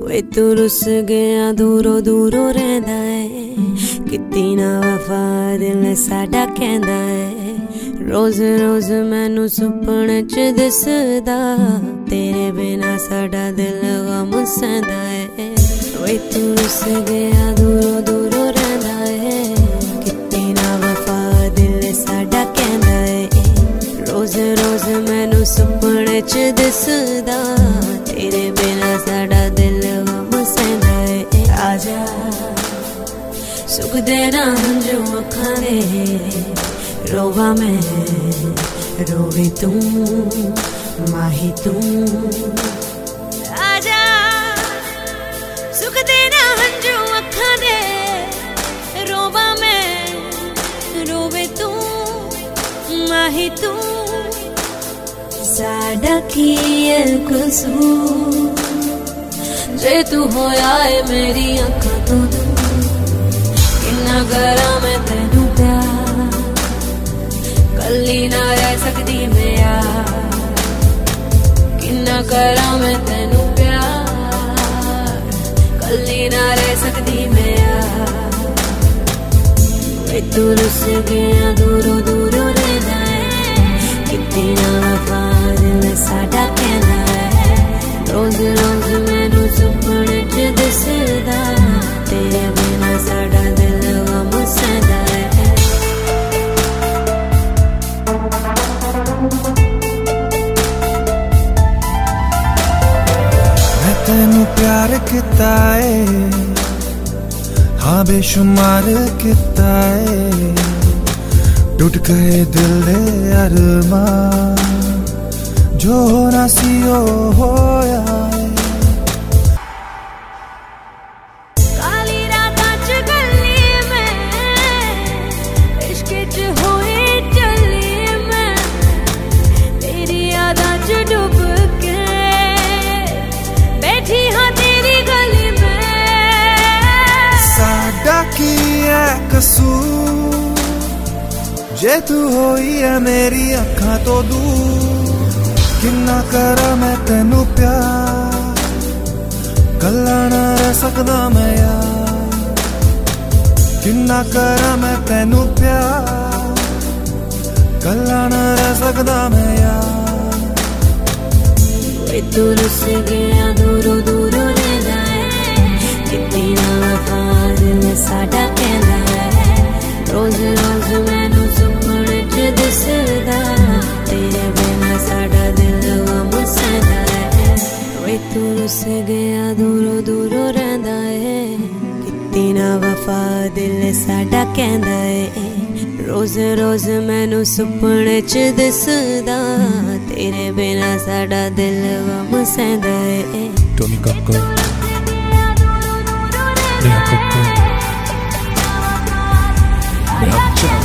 ਵੇ ਤੂੰ ਰੁੱਸ ਗਿਆ, ਦੂਰੋਂ ਦੂਰੋਂ ਰਹਿੰਦਾ ਏ। ਕਿਤੇ ਨਾ ਵਫਾ ਦਿਲ ਸਾਡਾ ਕਹਿੰਦਾ ਏ। ਰੋਜ਼ ਰੋਜ਼ ਮੈਨੂੰ ਸੁਪਨੇ ਚ ਦਿਸਦਾ, ਤੇਰੇ ਬਿਨਾ ਸਾਡਾ ਦਿਲ ਗਮ ਸੰਦਾ ਏ। ਵੇ ਤੂੰ ਰੁੱਸ ਗਿਆ, ਦੂਰੋਂ रोज मैनू सुपने च दिसदा, तेरे बिना साडा दिल मसदा है आजा सुख देना हंजू अखा रोवा मैं, रोवे तू, माही तू। आजा सुख देना हंजू अखा रोवा मैं, रोवे तू, माही तू। जे तू हो आए मेरी अखा तो मैं तेनू प्यार। कली ना रह सकती मैं किन्ना करा मैं प्यार। कली ना रह सकती मैं तू रुस गया दूरों दूरों तेनू प्यार किता है हाँ बेशुमार किता है टूट गए दिल दे अरमान जो होना सी ओ होया कसूर। जे तू हो है मेरी अखा तो दूर। किन्ना करा मैं तेनु प्यार। कला ना रह सकदा मैं यार। किन्ना करा मैं तेनु प्यार। कला ना रह सकदा मैं यार। तू तो रुस गया, दूरों दूरों रहदा जाए। कितनी ना वफा दिल साडा रोज रोज मैनू सुकून च दिसदा तेरे बिना साडा दिल गम सदा है वे तू रुस गया दूरो दूरो रहंदा है कितनी ना वफा दिल साडा कहंदा है रोज रोज मैनू सुपने च दिसदा तेरे बिना साडा दिल गम सहदा है टोमी कक्को नेहा कक्को Yeah.